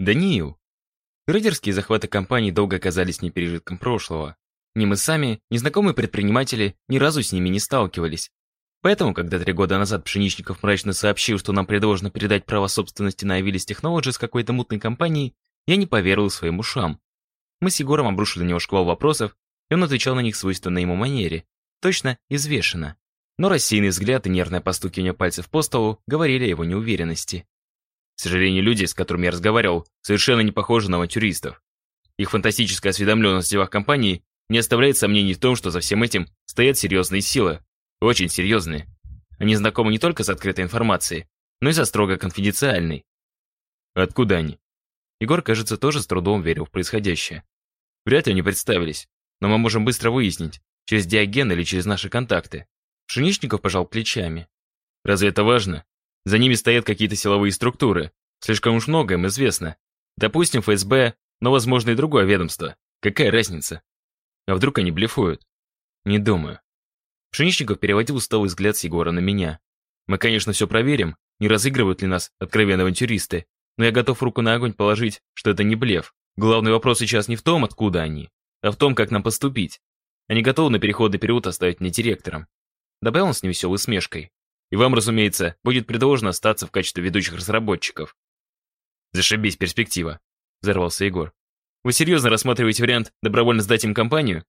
Даниил. Рейдерские захваты компаний долго оказались не пережитком прошлого. Ни мы сами, ни знакомые предприниматели ни разу с ними не сталкивались. Поэтому, когда три года назад Пшеничников мрачно сообщил, что нам предложено передать право собственности на Авилис Technologies какой-то мутной компании, я не поверил своим ушам. Мы с Егором обрушили на него шквал вопросов, и он отвечал на них свойственной ему манере. Точно, извешенно. Но рассеянный взгляд и нервное постукивание пальцев по столу говорили о его неуверенности. К сожалению, люди, с которыми я разговаривал, совершенно не похожи на авантюристов. Их фантастическая осведомленность в делах компании не оставляет сомнений в том, что за всем этим стоят серьезные силы, очень серьезные. Они знакомы не только с открытой информацией, но и со строго конфиденциальной. Откуда они? Егор, кажется, тоже с трудом верил в происходящее. Вряд ли они представились, но мы можем быстро выяснить, через Диоген или через наши контакты. Пшеничников пожал плечами. Разве это важно? За ними стоят какие-то силовые структуры. Слишком уж много им известно. Допустим, ФСБ, но, возможно, и другое ведомство. Какая разница? А вдруг они блефуют? Не думаю. Пшеничников переводил усталый взгляд с Егора на меня. Мы, конечно, все проверим, не разыгрывают ли нас откровенные авантюристы, но я готов руку на огонь положить, что это не блеф. Главный вопрос сейчас не в том, откуда они, а в том, как нам поступить. Они готовы на переходный период оставить мне директором. Добавил он с невеселой смешкой. И вам, разумеется, будет предложено остаться в качестве ведущих разработчиков. Зашибись, перспектива, взорвался Егор. Вы серьезно рассматриваете вариант добровольно сдать им компанию?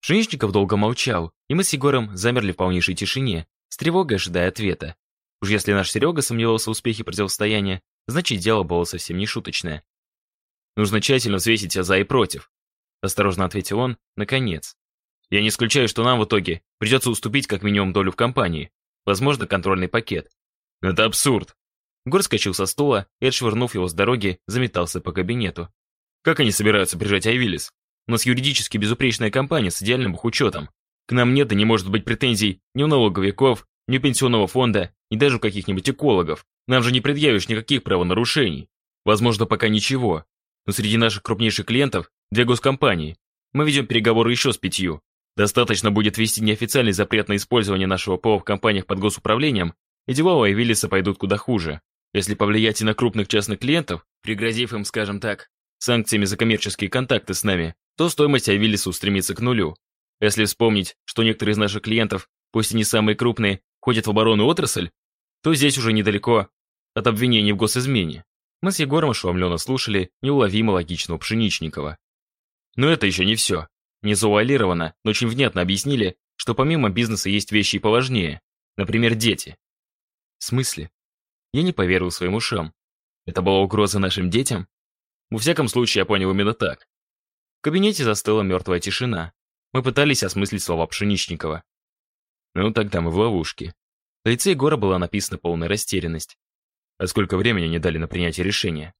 Пшеничников долго молчал, и мы с Егором замерли в полнейшей тишине, с тревогой ожидая ответа. Уж если наш Серега сомневался в успехе противостояния, значит дело было совсем не шуточное. Нужно тщательно взвесить за и против. Осторожно ответил он, наконец. Я не исключаю, что нам в итоге придется уступить как минимум долю в компании. Возможно, контрольный пакет. Это абсурд. Гор скачал со стула и, отшвырнув его с дороги, заметался по кабинету. Как они собираются прижать Айвилис? У нас юридически безупречная компания с идеальным учетом. К нам нет и не может быть претензий ни у налоговиков, ни у пенсионного фонда, ни даже у каких-нибудь экологов. Нам же не предъявишь никаких правонарушений. Возможно, пока ничего. Но среди наших крупнейших клиентов две госкомпании. Мы ведем переговоры еще с пятью. Достаточно будет ввести неофициальный запрет на использование нашего ПО в компаниях под госуправлением, и дела у Айвиллиса пойдут куда хуже. Если повлиять и на крупных частных клиентов, пригрозив им, скажем так, санкциями за коммерческие контакты с нами, то стоимость Авилиса устремится к нулю. Если вспомнить, что некоторые из наших клиентов, пусть и не самые крупные, ходят в оборонную отрасль, то здесь уже недалеко от обвинений в госизмене. Мы с Егором ошеломленно слушали неуловимо логичного Пшеничникова. Но это еще не все. Не завуалированно, но очень внятно объяснили, что помимо бизнеса есть вещи и поважнее. Например, дети. В смысле? Я не поверил своим ушам. Это была угроза нашим детям? Во всяком случае, я понял именно так. В кабинете застыла мертвая тишина. Мы пытались осмыслить слова Пшеничникова. Ну, тогда мы в ловушке. На лице Егора была написана полная растерянность. А сколько времени не дали на принятие решения?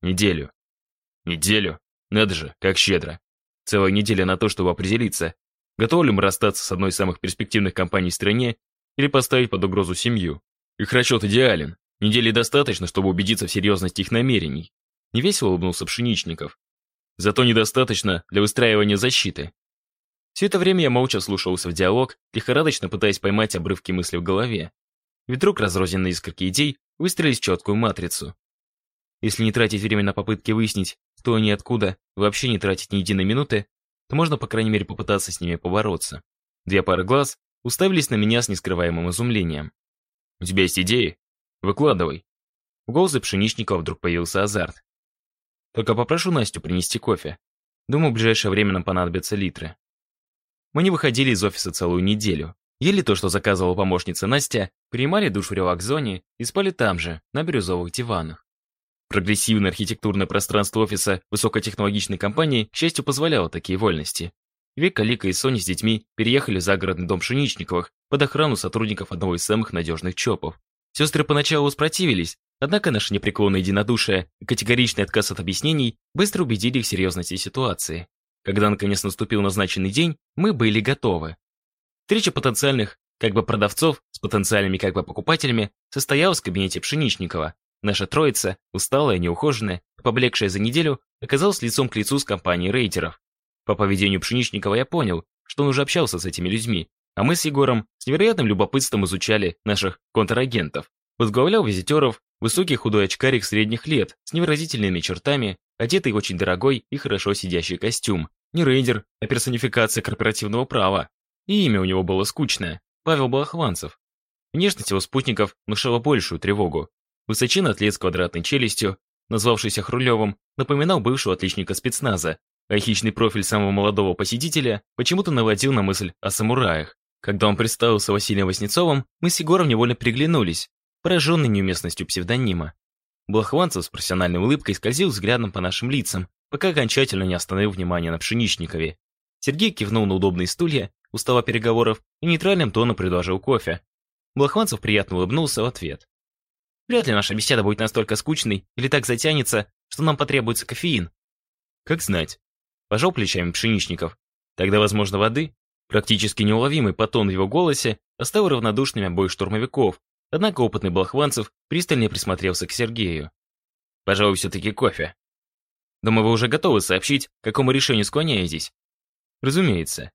Неделю. Неделю? Надо же, как щедро. Целая неделя на то, чтобы определиться, готовы ли мы расстаться с одной из самых перспективных компаний в стране или поставить под угрозу семью. Их расчет идеален. Недели достаточно, чтобы убедиться в серьезности их намерений. Невесело улыбнулся Пшеничников. Зато недостаточно для выстраивания защиты. Все это время я молча слушался в диалог, лихорадочно пытаясь поймать обрывки мысли в голове. И вдруг разрозненные искорки идей выстроились в четкую матрицу. Если не тратить время на попытки выяснить, кто они откуда, вообще не тратить ни единой минуты, то можно, по крайней мере, попытаться с ними побороться. Две пары глаз уставились на меня с нескрываемым изумлением. «У тебя есть идеи? Выкладывай». В голосе Пшеничникова вдруг появился азарт. Только попрошу Настю принести кофе. Думаю, в ближайшее время нам понадобятся литры. Мы не выходили из офиса целую неделю. Ели то, что заказывала помощница Настя, принимали душ в релакс-зоне и спали там же, на бирюзовых диванах. Прогрессивное архитектурное пространство офиса высокотехнологичной компании, к счастью, позволяло такие вольности. Вика, Лика и Соня с детьми переехали в загородный дом Пшеничниковых под охрану сотрудников одного из самых надежных ЧОПов. Сестры поначалу воспротивились, Однако наше непреклонное единодушие и категоричный отказ от объяснений быстро убедили их в серьезности ситуации. Когда наконец наступил назначенный день, мы были готовы. Встреча потенциальных, как бы продавцов, с потенциальными, как бы покупателями, состоялась в кабинете Пшеничникова. Наша троица, усталая, неухоженная, поблекшая за неделю, оказалась лицом к лицу с компанией рейтеров. По поведению Пшеничникова я понял, что он уже общался с этими людьми, а мы с Егором с невероятным любопытством изучали наших контрагентов. Возглавлял визитеров высокий худой очкарик средних лет с невыразительными чертами, одетый в очень дорогой и хорошо сидящий костюм. Не рейдер, а персонификация корпоративного права. И имя у него было скучное – Павел Балахванцев. Внешность его спутников внушала большую тревогу. Высочинный атлет с квадратной челюстью, назвавшийся Хрулевым, напоминал бывшего отличника спецназа, а хищный профиль самого молодого посетителя почему-то наводил на мысль о самураях. Когда он представился Василием Васнецовым, мы с Егором невольно приглянулись, пораженный неуместностью псевдонима. Блохванцев с профессиональной улыбкой скользил взглядом по нашим лицам, пока окончательно не остановил внимание на Пшеничникове. Сергей кивнул на удобные стулья у стола переговоров и нейтральным тоном предложил кофе. Блохванцев приятно улыбнулся в ответ. Вряд ли наша беседа будет настолько скучной или так затянется, что нам потребуется кофеин. Как знать. Пожал плечами Пшеничников. Тогда, возможно, воды? Практически неуловимый потон в его голосе оставил равнодушными обоих штурмовиков, однако опытный Блохванцев пристальнее присмотрелся к Сергею. Пожалуй, все-таки кофе. Думаю, вы уже готовы сообщить, к какому решению склоняетесь? Разумеется.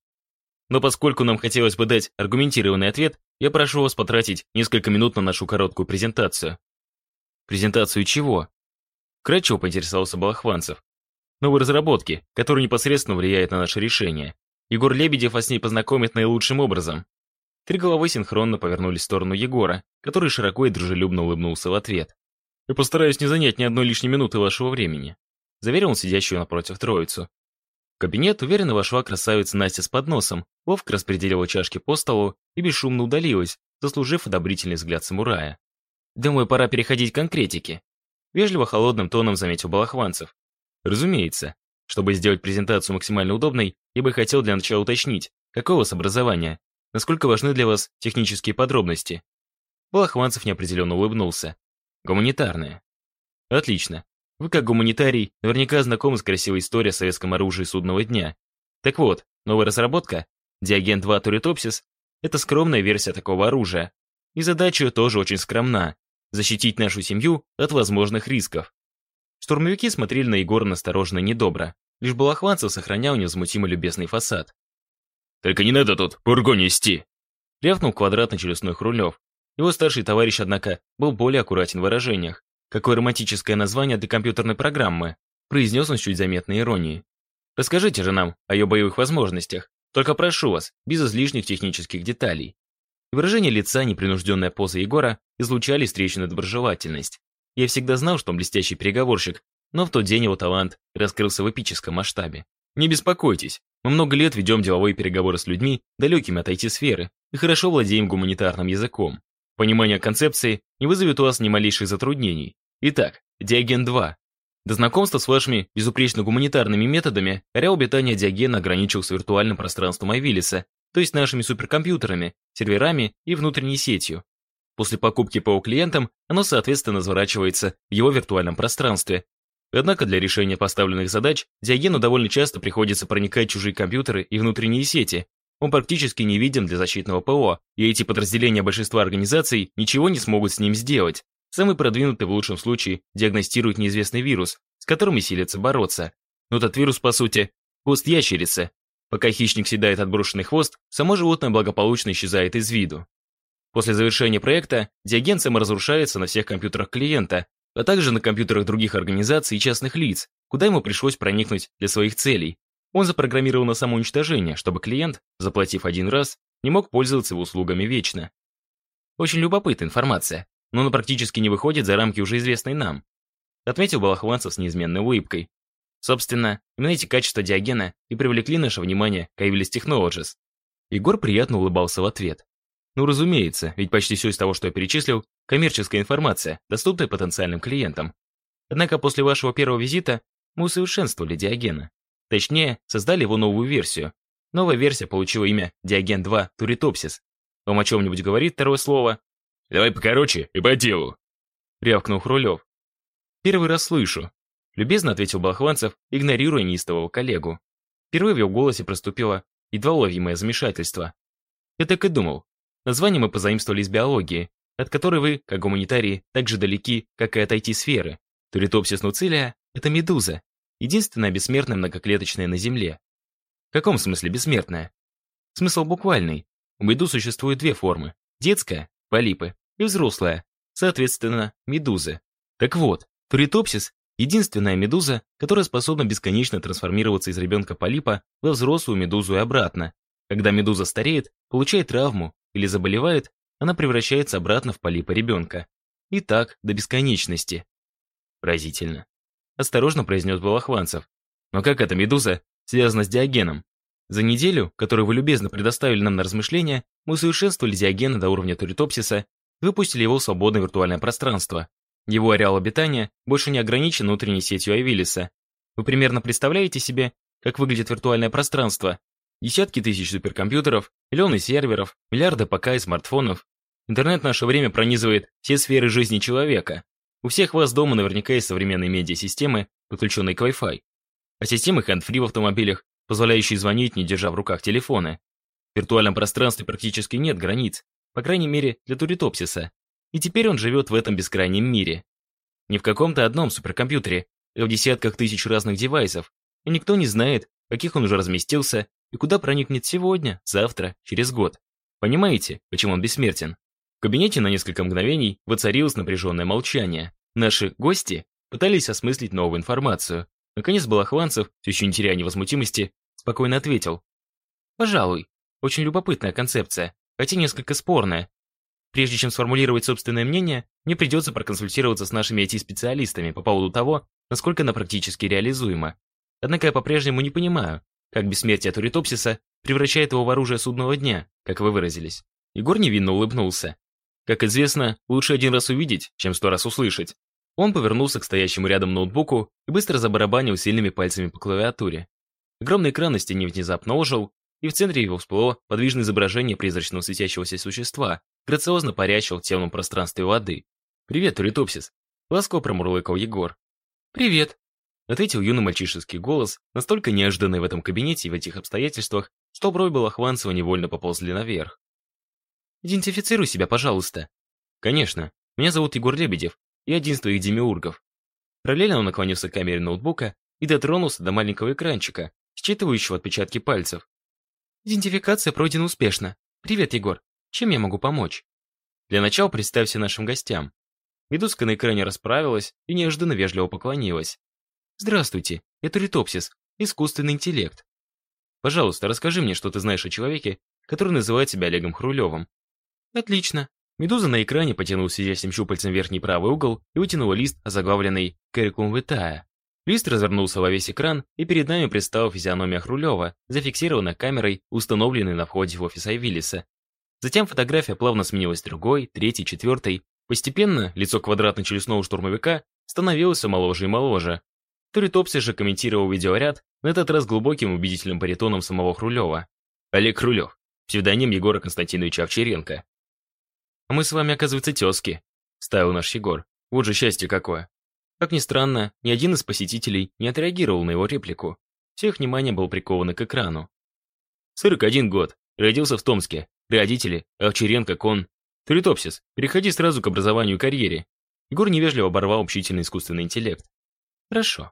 Но поскольку нам хотелось бы дать аргументированный ответ, я прошу вас потратить несколько минут на нашу короткую презентацию. Презентацию чего? Кратчево поинтересовался Балахванцев. Новой разработки, которая непосредственно влияет на наше решение. Егор Лебедев вас с ней познакомит наилучшим образом. Три головы синхронно повернулись в сторону Егора, который широко и дружелюбно улыбнулся в ответ. «Я постараюсь не занять ни одной лишней минуты вашего времени», заверил он сидящую напротив троицу. Кабинет уверенно вошла красавица Настя с подносом, ловко распределила чашки по столу и бесшумно удалилась, заслужив одобрительный взгляд самурая. «Думаю, пора переходить к конкретике», вежливо холодным тоном заметил Балахванцев. «Разумеется. Чтобы сделать презентацию максимально удобной, я бы хотел для начала уточнить, какое у вас насколько важны для вас технические подробности». Балахванцев неопределенно улыбнулся. «Гуманитарное». «Отлично. Вы, как гуманитарий, наверняка знакомы с красивой историей о советском оружии судного дня. Так вот, новая разработка, Диаген 2 Туритопсис, это скромная версия такого оружия. И задача тоже очень скромна – защитить нашу семью от возможных рисков. Штурмовики смотрели на Егора настороженно и недобро. Лишь Балахванцев сохранял невозмутимо любезный фасад. «Только не надо тут пургу нести!» Рявкнул квадратно-челюстной Хрулев. Его старший товарищ, однако, был более аккуратен в выражениях. Какое романтическое название для компьютерной программы, произнес он с чуть заметной иронией. Расскажите же нам о ее боевых возможностях. Только прошу вас, без излишних технических деталей. Выражение лица, непринужденная поза Егора излучали встречную доброжелательность. Я всегда знал, что он блестящий переговорщик, но в тот день его талант раскрылся в эпическом масштабе. Не беспокойтесь, мы много лет ведем деловые переговоры с людьми, далекими от IT-сферы, и хорошо владеем гуманитарным языком. Понимание концепции не вызовет у вас ни малейших затруднений. Итак, Диоген 2. До знакомства с вашими безупречно гуманитарными методами ареал обитания Диогена ограничивался виртуальным пространством Айвилиса, то есть нашими суперкомпьютерами, серверами и внутренней сетью. После покупки ПО клиентам оно, соответственно, разворачивается в его виртуальном пространстве. Однако для решения поставленных задач Диогену довольно часто приходится проникать в чужие компьютеры и внутренние сети. Он практически не виден для защитного ПО, и эти подразделения большинства организаций ничего не смогут с ним сделать. Самый продвинутый в лучшем случае диагностирует неизвестный вирус, с которым и силятся бороться. Но этот вирус, по сути, хвост ящерицы. Пока хищник съедает отброшенный хвост, само животное благополучно исчезает из виду. После завершения проекта диаген саморазрушается на всех компьютерах клиента, а также на компьютерах других организаций и частных лиц, куда ему пришлось проникнуть для своих целей. Он запрограммировал на самоуничтожение, чтобы клиент, заплатив один раз, не мог пользоваться его услугами вечно. Очень любопытная информация но она практически не выходит за рамки уже известной нам. Отметил Балахванцев с неизменной улыбкой. Собственно, именно эти качества Диогена и привлекли наше внимание к Айвилис Technologies. Егор приятно улыбался в ответ. Ну, разумеется, ведь почти все из того, что я перечислил, коммерческая информация, доступная потенциальным клиентам. Однако после вашего первого визита мы усовершенствовали Диогена. Точнее, создали его новую версию. Новая версия получила имя Диоген 2 Туритопсис. Вам о чем-нибудь говорит второе слово? Давай покороче и по делу. Рявкнул Хрулев. Первый раз слышу. Любезно ответил Балахванцев, игнорируя неистового коллегу. Впервые в его голосе проступило едва уловимое замешательство. Я так и думал. Название мы позаимствовали из биологии, от которой вы, как гуманитарии, так же далеки, как и от IT-сферы. Туритопсис нуцилия — это медуза, единственная бессмертная многоклеточная на Земле. В каком смысле бессмертная? Смысл буквальный. У медуз существует две формы. Детская, полипы, и взрослая, соответственно, медузы. Так вот, туритопсис – единственная медуза, которая способна бесконечно трансформироваться из ребенка полипа во взрослую медузу и обратно. Когда медуза стареет, получает травму или заболевает, она превращается обратно в полипа ребенка. И так до бесконечности. Поразительно. Осторожно произнес Балахванцев. Но как эта медуза связана с Диогеном? За неделю, которую вы любезно предоставили нам на размышления, мы усовершенствовали Диогена до уровня Туритопсиса выпустили его в свободное виртуальное пространство. Его ареал обитания больше не ограничен внутренней сетью Айвилиса. Вы примерно представляете себе, как выглядит виртуальное пространство? Десятки тысяч суперкомпьютеров, миллионы серверов, миллиарды ПК и смартфонов. Интернет в наше время пронизывает все сферы жизни человека. У всех вас дома наверняка есть современные медиасистемы, подключенные к Wi-Fi. А системы хэндфри в автомобилях, позволяющие звонить, не держа в руках телефоны. В виртуальном пространстве практически нет границ, по крайней мере для Туритопсиса. И теперь он живет в этом бескрайнем мире. Не в каком-то одном суперкомпьютере, а в десятках тысяч разных девайсов, и никто не знает, каких он уже разместился и куда проникнет сегодня, завтра, через год. Понимаете, почему он бессмертен? В кабинете на несколько мгновений воцарилось напряженное молчание. Наши гости пытались осмыслить новую информацию. Наконец Балахванцев, все еще не теряя невозмутимости, спокойно ответил. «Пожалуй, очень любопытная концепция, хотя несколько спорная. Прежде чем сформулировать собственное мнение, мне придется проконсультироваться с нашими IT-специалистами по поводу того, насколько она практически реализуема. Однако я по-прежнему не понимаю, как бессмертие Туритопсиса превращает его в оружие судного дня, как вы выразились. Егор невинно улыбнулся. Как известно, лучше один раз увидеть, чем сто раз услышать. Он повернулся к стоящему рядом ноутбуку и быстро забарабанил сильными пальцами по клавиатуре. Огромный экран на стене внезапно ожил, и в центре его всплыло подвижное изображение призрачного светящегося существа, грациозно парящего в темном пространстве воды. «Привет, Туритопсис!» — ласково промурлыкал Егор. «Привет!» — ответил юный мальчишеский голос, настолько неожиданный в этом кабинете и в этих обстоятельствах, что бровь Балахванцева невольно поползли наверх. «Идентифицируй себя, пожалуйста». «Конечно. Меня зовут Егор Лебедев, я один из твоих демиургов». Параллельно он наклонился к камере ноутбука и дотронулся до маленького экранчика, считывающего отпечатки пальцев. «Идентификация пройдена успешно. Привет, Егор. Чем я могу помочь?» Для начала представься нашим гостям. Медузка на экране расправилась и неожиданно вежливо поклонилась. «Здравствуйте, это Ритопсис, искусственный интеллект. Пожалуйста, расскажи мне, что ты знаешь о человеке, который называет себя Олегом Хрулевым. Отлично. Медуза на экране потянула сидящим щупальцем верхний правый угол и вытянула лист, озаглавленный «Curriculum Vitae». Лист развернулся во весь экран, и перед нами предстала физиономия Хрулева, зафиксированная камерой, установленной на входе в офис Айвилиса. Затем фотография плавно сменилась другой, третьей, четвертой. Постепенно лицо квадратно-челюстного штурмовика становилось все моложе и моложе. Туритопси же комментировал видеоряд, на этот раз глубоким убедительным паритоном самого Хрулева. Олег Хрулев, псевдоним Егора Константиновича Овчаренко. «А мы с вами, оказывается, тезки», — ставил наш Егор. Вот же счастье какое. Как ни странно, ни один из посетителей не отреагировал на его реплику. Все их внимание было приковано к экрану. 41 год. Родился в Томске. Родители, Овчаренко, Кон. Туритопсис, переходи сразу к образованию и карьере. Егор невежливо оборвал общительный искусственный интеллект. Хорошо.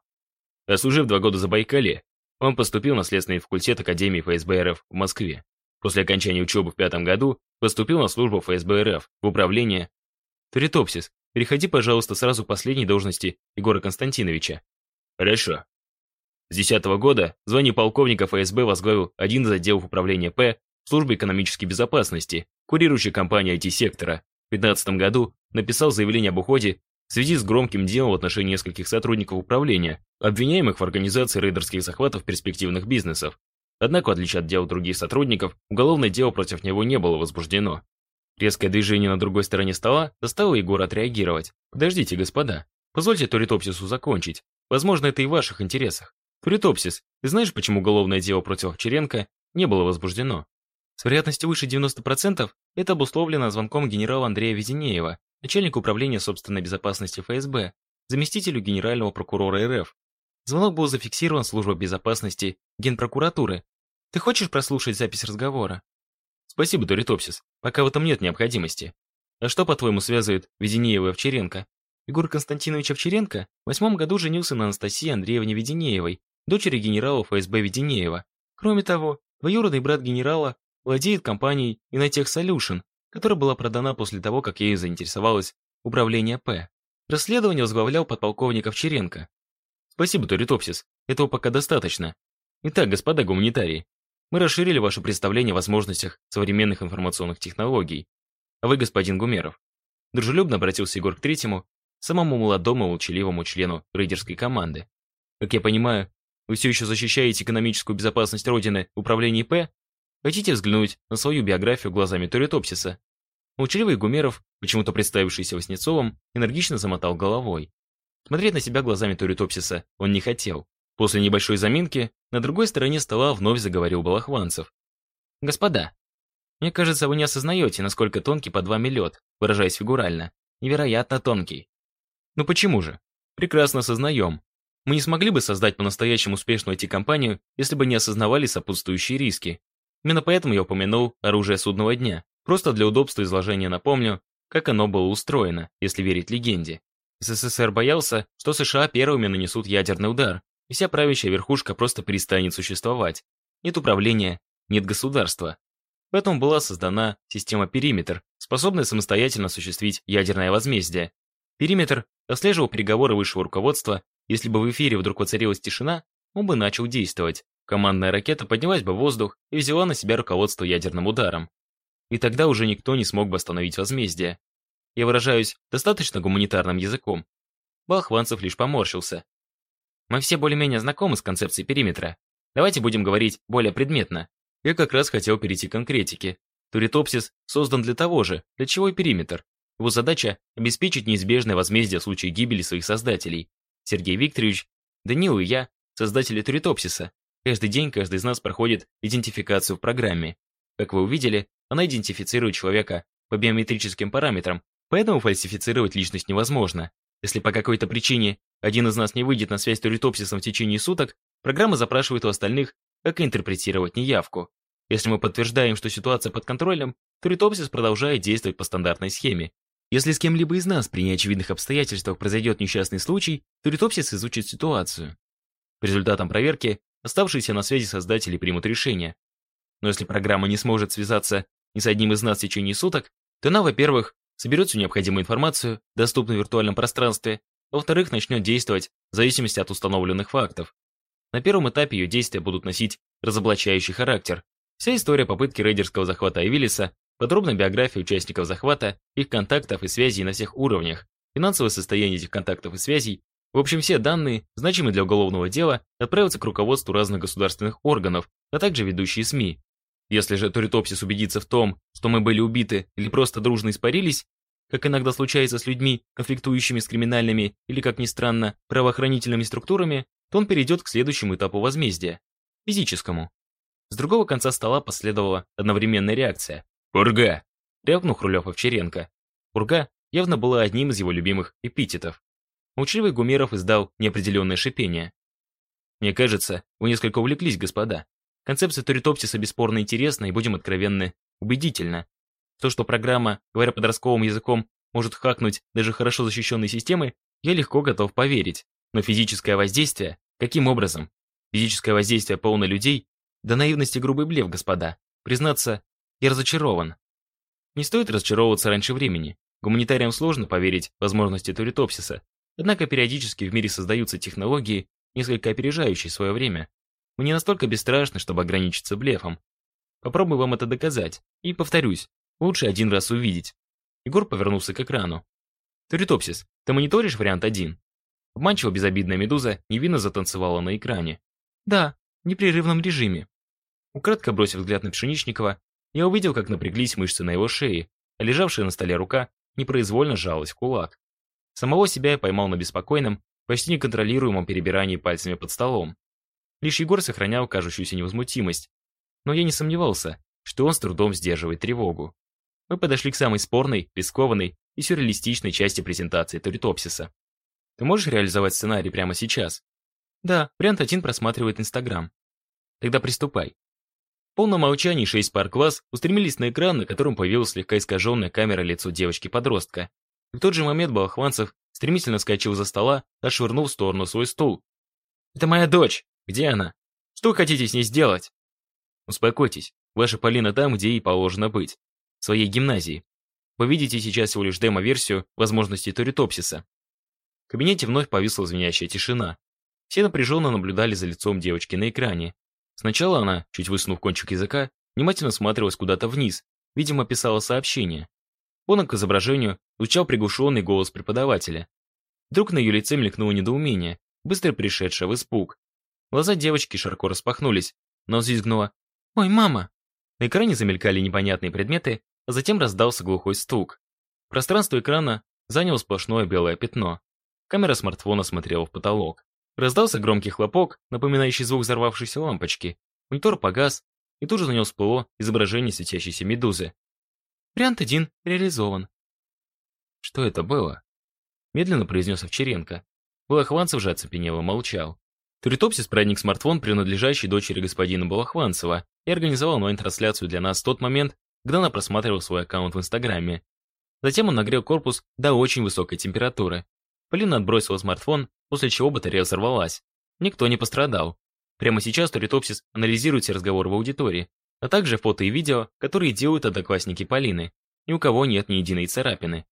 Отслужив два года за Байкале, он поступил на следственный факультет Академии ФСБ РФ в Москве. После окончания учебы в пятом году поступил на службу ФСБ РФ в управление Туритопсис. Переходи, пожалуйста, сразу к последней должности Егора Константиновича. Хорошо. С 10 года в звании полковника ФСБ возглавил один из отделов управления П службы экономической безопасности, курирующей компанию IT-сектора. В 2015 году написал заявление об уходе в связи с громким делом в отношении нескольких сотрудников управления, обвиняемых в организации рейдерских захватов перспективных бизнесов. Однако, в отличие от дел других сотрудников, уголовное дело против него не было возбуждено. Резкое движение на другой стороне стола заставило Егора отреагировать. «Подождите, господа. Позвольте Туритопсису закончить. Возможно, это и в ваших интересах. Туритопсис, ты знаешь, почему уголовное дело против Овчаренко не было возбуждено? С вероятностью выше 90% это обусловлено звонком генерала Андрея Веденеева, начальника управления собственной безопасности ФСБ, заместителю генерального прокурора РФ, Звонок был зафиксирован службой безопасности Генпрокуратуры. Ты хочешь прослушать запись разговора? Спасибо, Туритопсис. Пока в этом нет необходимости. А что, по-твоему, связывает Веденеева и Овчаренко? Егор Константинович Овчаренко в восьмом году женился на Анастасии Андреевне Веденеевой, дочери генерала ФСБ Веденеева. Кроме того, двоюродный брат генерала владеет компанией Inotech Solution, которая была продана после того, как ею заинтересовалась управления П. Расследование возглавлял подполковник Овчаренко. Спасибо, Туритопсис, этого пока достаточно. Итак, господа гуманитарии, мы расширили ваше представление о возможностях современных информационных технологий. А вы, господин Гумеров, дружелюбно обратился Егор к третьему, самому молодому молчаливому члену рейдерской команды. Как я понимаю, вы все еще защищаете экономическую безопасность Родины в управлении П? Хотите взглянуть на свою биографию глазами Туритопсиса? Молчаливый Гумеров, почему-то представившийся Васнецовым, энергично замотал головой. Смотреть на себя глазами Туритопсиса он не хотел. После небольшой заминки на другой стороне стола вновь заговорил Балахванцев. «Господа, мне кажется, вы не осознаете, насколько тонкий под вами лед, выражаясь фигурально. Невероятно тонкий». «Ну почему же? Прекрасно осознаем. Мы не смогли бы создать по-настоящему успешную IT-компанию, если бы не осознавали сопутствующие риски. Именно поэтому я упомянул оружие судного дня. Просто для удобства изложения напомню, как оно было устроено, если верить легенде. СССР боялся, что США первыми нанесут ядерный удар, и вся правящая верхушка просто перестанет существовать. Нет управления, нет государства. Поэтому была создана система «Периметр», способная самостоятельно осуществить ядерное возмездие. «Периметр» отслеживал переговоры высшего руководства, если бы в эфире вдруг воцарилась тишина, он бы начал действовать. Командная ракета поднялась бы в воздух и взяла на себя руководство ядерным ударом. И тогда уже никто не смог бы остановить возмездие. Я выражаюсь достаточно гуманитарным языком. Балхванцев лишь поморщился. Мы все более-менее знакомы с концепцией периметра. Давайте будем говорить более предметно. Я как раз хотел перейти к конкретике. Туритопсис создан для того же, для чего и периметр. Его задача – обеспечить неизбежное возмездие в случае гибели своих создателей. Сергей Викторович, Данил и я – создатели Туритопсиса. Каждый день каждый из нас проходит идентификацию в программе. Как вы увидели, она идентифицирует человека по биометрическим параметрам, поэтому фальсифицировать личность невозможно. Если по какой-то причине один из нас не выйдет на связь с Туритопсисом в течение суток, программа запрашивает у остальных, как интерпретировать неявку. Если мы подтверждаем, что ситуация под контролем, Туритопсис продолжает действовать по стандартной схеме. Если с кем-либо из нас при неочевидных обстоятельствах произойдет несчастный случай, Туритопсис изучит ситуацию. По результатам проверки, оставшиеся на связи создатели примут решение. Но если программа не сможет связаться ни с одним из нас в течение суток, то она, во-первых, соберет всю необходимую информацию, доступную в виртуальном пространстве, во-вторых, начнет действовать в зависимости от установленных фактов. На первом этапе ее действия будут носить разоблачающий характер. Вся история попытки рейдерского захвата Эвилиса, подробная биография участников захвата, их контактов и связей на всех уровнях, финансовое состояние этих контактов и связей, в общем, все данные, значимые для уголовного дела, отправятся к руководству разных государственных органов, а также ведущие СМИ. Если же Туритопсис убедится в том, что мы были убиты или просто дружно испарились, как иногда случается с людьми, конфликтующими с криминальными или, как ни странно, правоохранительными структурами, то он перейдет к следующему этапу возмездия – физическому. С другого конца стола последовала одновременная реакция. «Урга!» – рявкнул Хрулев Овчаренко. Урга явно была одним из его любимых эпитетов. Молчаливый Гумеров издал неопределенное шипение. «Мне кажется, вы несколько увлеклись, господа. Концепция Туритопсиса бесспорно интересна и, будем откровенны, убедительна. То, что программа, говоря подростковым языком, может хакнуть даже хорошо защищенные системы, я легко готов поверить. Но физическое воздействие? Каким образом? Физическое воздействие полно людей? До наивности грубый блеф, господа. Признаться, я разочарован. Не стоит разочаровываться раньше времени. Гуманитариям сложно поверить в возможности Туритопсиса. Однако периодически в мире создаются технологии, несколько опережающие свое время. Мы не настолько бесстрашны, чтобы ограничиться блефом. Попробую вам это доказать. И повторюсь, Лучше один раз увидеть. Егор повернулся к экрану. Туритопсис, ты мониторишь вариант 1? Обманчиво безобидная медуза невинно затанцевала на экране. Да, в непрерывном режиме. Украдко бросив взгляд на Пшеничникова, я увидел, как напряглись мышцы на его шее, а лежавшая на столе рука непроизвольно сжалась в кулак. Самого себя я поймал на беспокойном, почти неконтролируемом перебирании пальцами под столом. Лишь Егор сохранял кажущуюся невозмутимость. Но я не сомневался, что он с трудом сдерживает тревогу мы подошли к самой спорной, рискованной и сюрреалистичной части презентации Туритопсиса. Ты можешь реализовать сценарий прямо сейчас? Да, вариант один просматривает Инстаграм. Тогда приступай. В полном молчании шесть пар глаз устремились на экран, на котором появилась слегка искаженная камера лицо девочки-подростка. В тот же момент Балахванцев стремительно вскочил за стола, отшвырнул в сторону свой стул. «Это моя дочь! Где она? Что вы хотите с ней сделать?» «Успокойтесь, ваша Полина там, где ей положено быть своей гимназии. Вы видите сейчас всего лишь демо-версию возможностей Туритопсиса. В кабинете вновь повисла звенящая тишина. Все напряженно наблюдали за лицом девочки на экране. Сначала она, чуть высунув кончик языка, внимательно смотрелась куда-то вниз, видимо, писала сообщение. Он к изображению звучал приглушенный голос преподавателя. Вдруг на ее лице мелькнуло недоумение, быстро пришедшее в испуг. Глаза девочки широко распахнулись, но взвизгнула «Ой, мама!». На экране замелькали непонятные предметы, а затем раздался глухой стук. Пространство экрана заняло сплошное белое пятно. Камера смартфона смотрела в потолок. Раздался громкий хлопок, напоминающий звук взорвавшейся лампочки. Монитор погас, и тут же на нем всплыло изображение светящейся медузы. Вариант один реализован. Что это было? Медленно произнес Овчаренко. Балахванцев же оцепенело молчал. Туритопсис проник смартфон, принадлежащий дочери господина Балахванцева, и организовал онлайн-трансляцию для нас в тот момент, когда она просматривала свой аккаунт в Инстаграме. Затем он нагрел корпус до очень высокой температуры. Полина отбросила смартфон, после чего батарея взорвалась. Никто не пострадал. Прямо сейчас Туритопсис анализирует все разговоры в аудитории, а также фото и видео, которые делают одноклассники Полины. Ни у кого нет ни единой царапины.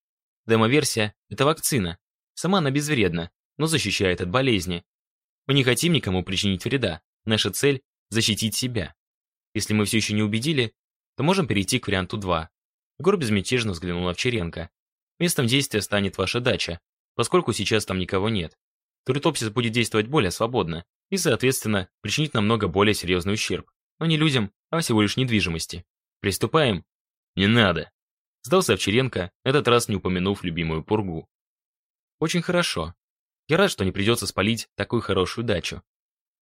Демо-версия — это вакцина. Сама она безвредна, но защищает от болезни. Мы не хотим никому причинить вреда. Наша цель — защитить себя. Если мы все еще не убедили, то можем перейти к варианту 2. Егор безмятежно взглянул на Овчаренко. Местом действия станет ваша дача, поскольку сейчас там никого нет. Туритопсис будет действовать более свободно и, соответственно, причинить намного более серьезный ущерб. Но не людям, а всего лишь недвижимости. Приступаем? Не надо. Сдался Овчаренко, этот раз не упомянув любимую пургу. Очень хорошо. Я рад, что не придется спалить такую хорошую дачу.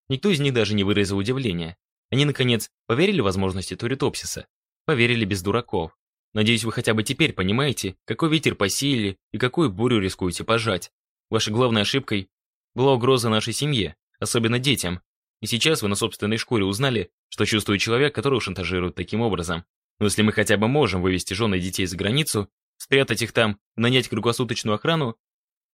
Никто из них даже не выразил удивления. Они, наконец, поверили в возможности Туритопсиса. Поверили без дураков. Надеюсь, вы хотя бы теперь понимаете, какой ветер посеяли и какую бурю рискуете пожать. Вашей главной ошибкой была угроза нашей семье, особенно детям. И сейчас вы на собственной шкуре узнали, что чувствует человек, которого шантажируют таким образом. Но если мы хотя бы можем вывести жены и детей за границу, спрятать их там, нанять круглосуточную охрану,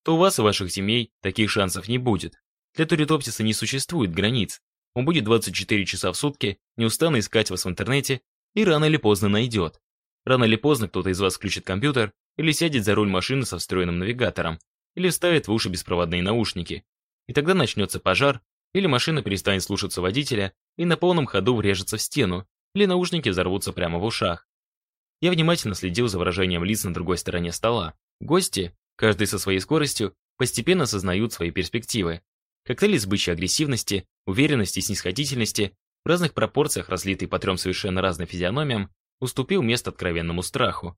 то у вас и ваших семей таких шансов не будет. Для Туритоптиса не существует границ. Он будет 24 часа в сутки неустанно искать вас в интернете и рано или поздно найдет. Рано или поздно кто-то из вас включит компьютер или сядет за руль машины со встроенным навигатором, или вставит в уши беспроводные наушники. И тогда начнется пожар, или машина перестанет слушаться водителя и на полном ходу врежется в стену, или наушники взорвутся прямо в ушах. Я внимательно следил за выражением лиц на другой стороне стола. Гости, каждый со своей скоростью, постепенно осознают свои перспективы. Коктейль из бычьей агрессивности, уверенности и снисходительности, в разных пропорциях, разлитый по трем совершенно разным физиономиям, уступил место откровенному страху.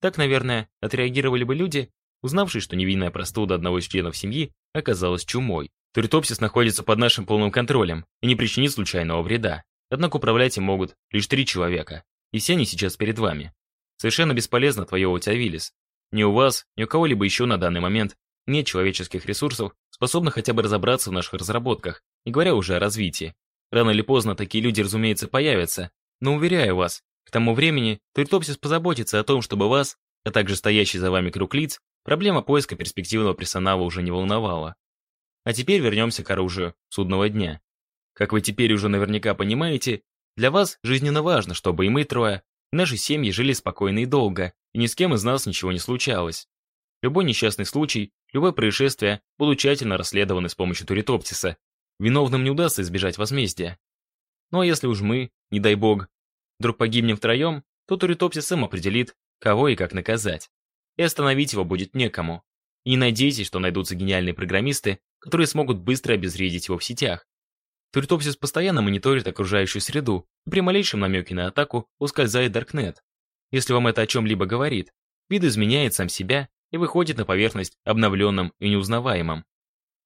Так, наверное, отреагировали бы люди, узнавшие, что невинная простуда одного из членов семьи оказалась чумой. Туритопсис находится под нашим полным контролем и не причинит случайного вреда. Однако управлять им могут лишь три человека, и все они сейчас перед вами. Совершенно бесполезно твоевывать Авилис. Ни у вас, ни у кого-либо еще на данный момент нет человеческих ресурсов, способных хотя бы разобраться в наших разработках, не говоря уже о развитии. Рано или поздно такие люди, разумеется, появятся, но уверяю вас, к тому времени Туритопсис позаботится о том, чтобы вас, а также стоящий за вами круг лиц, проблема поиска перспективного персонала уже не волновала. А теперь вернемся к оружию судного дня. Как вы теперь уже наверняка понимаете, для вас жизненно важно, чтобы и мы трое, и наши семьи жили спокойно и долго, и ни с кем из нас ничего не случалось. Любой несчастный случай, любое происшествие будут тщательно расследованы с помощью Туритоптиса. Виновным не удастся избежать возмездия. Ну а если уж мы, не дай бог, вдруг погибнем втроем, то Туритопсис сам определит, кого и как наказать. И остановить его будет некому. И не надейтесь, что найдутся гениальные программисты, которые смогут быстро обезвредить его в сетях. Туритопсис постоянно мониторит окружающую среду и при малейшем намеке на атаку ускользает Даркнет. Если вам это о чем-либо говорит, вид изменяет сам себя и выходит на поверхность обновленным и неузнаваемым.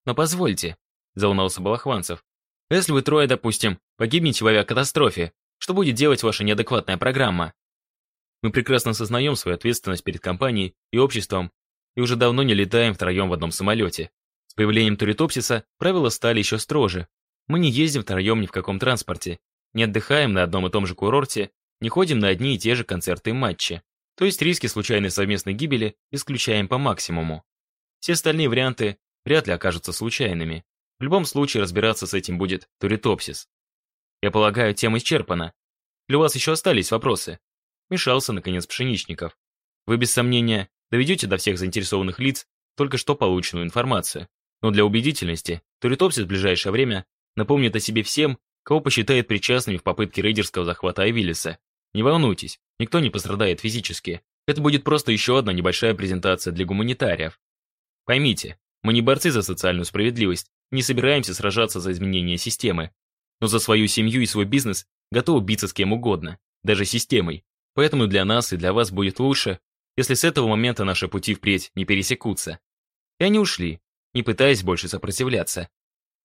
«Но позвольте», — заунался Балахванцев, «если вы трое, допустим, погибнете в авиакатастрофе, что будет делать ваша неадекватная программа?» Мы прекрасно осознаем свою ответственность перед компанией и обществом и уже давно не летаем втроем в одном самолете. С появлением Туритопсиса правила стали еще строже, мы не ездим втроем ни в каком транспорте, не отдыхаем на одном и том же курорте, не ходим на одни и те же концерты и матчи. То есть риски случайной совместной гибели исключаем по максимуму. Все остальные варианты вряд ли окажутся случайными. В любом случае разбираться с этим будет Туритопсис. Я полагаю, тема исчерпана. Для вас еще остались вопросы? Мешался, наконец, Пшеничников. Вы, без сомнения, доведете до всех заинтересованных лиц только что полученную информацию. Но для убедительности Туритопсис в ближайшее время напомнит о себе всем, кого посчитает причастными в попытке рейдерского захвата Авилиса. Не волнуйтесь, никто не пострадает физически. Это будет просто еще одна небольшая презентация для гуманитариев. Поймите, мы не борцы за социальную справедливость, не собираемся сражаться за изменение системы. Но за свою семью и свой бизнес готовы биться с кем угодно, даже системой. Поэтому для нас и для вас будет лучше, если с этого момента наши пути впредь не пересекутся. И они ушли, не пытаясь больше сопротивляться.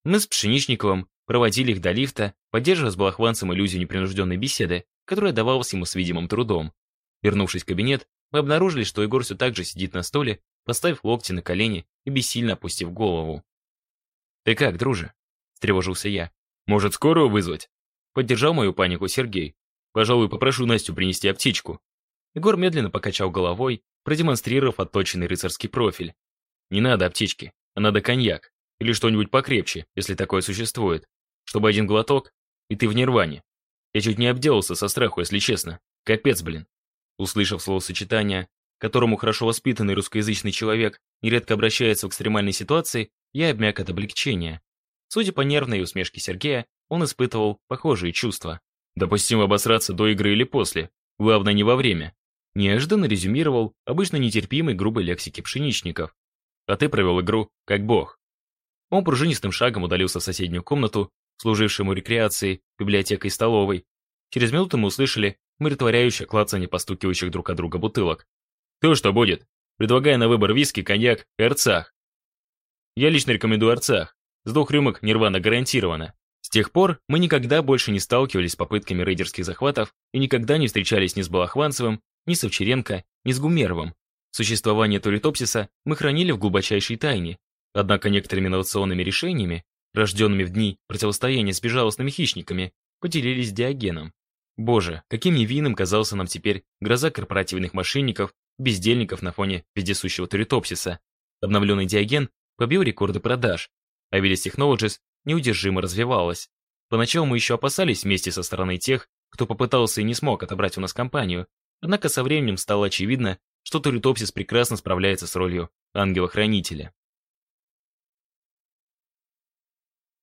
Мы с Пшеничниковым проводили их до лифта, поддерживая с Балахванцем иллюзию непринужденной беседы, которая давалась ему с видимым трудом. Вернувшись в кабинет, мы обнаружили, что Егор все так же сидит на столе, поставив локти на колени и бессильно опустив голову. «Ты как, друже?» – встревожился я. «Может, скорую вызвать?» Поддержал мою панику Сергей. «Пожалуй, попрошу Настю принести аптечку». Егор медленно покачал головой, продемонстрировав отточенный рыцарский профиль. «Не надо аптечки, а надо коньяк. Или что-нибудь покрепче, если такое существует. Чтобы один глоток, и ты в нирване. Я чуть не обделался со страху, если честно. Капец, блин». Услышав словосочетание, которому хорошо воспитанный русскоязычный человек нередко обращается в экстремальной ситуации, я обмяк от облегчения. Судя по нервной усмешке Сергея, он испытывал похожие чувства. Допустимо обосраться до игры или после, главное не во время. Неожиданно резюмировал обычно нетерпимой грубой лексики пшеничников. А ты провел игру, как бог. Он пружинистым шагом удалился в соседнюю комнату, служившему рекреацией, библиотекой и столовой. Через минуту мы услышали умиротворяющее клацание постукивающих друг от друга бутылок. «То что будет? Предлагаю на выбор виски, коньяк и арцах. Я лично рекомендую арцах. С двух рюмок нирвана гарантирована. С тех пор мы никогда больше не сталкивались с попытками рейдерских захватов и никогда не встречались ни с Балахванцевым, ни с Овчаренко, ни с Гумеровым. Существование Туритопсиса мы хранили в глубочайшей тайне. Однако некоторыми инновационными решениями, рожденными в дни противостояния с безжалостными хищниками, поделились с Диогеном. Боже, каким невинным казался нам теперь гроза корпоративных мошенников, бездельников на фоне вездесущего Туритопсиса. Обновленный Диоген побил рекорды продаж, а Willis Technologies неудержимо развивалась. Поначалу мы еще опасались вместе со стороны тех, кто попытался и не смог отобрать у нас компанию, однако со временем стало очевидно, что Туритопсис прекрасно справляется с ролью ангела-хранителя.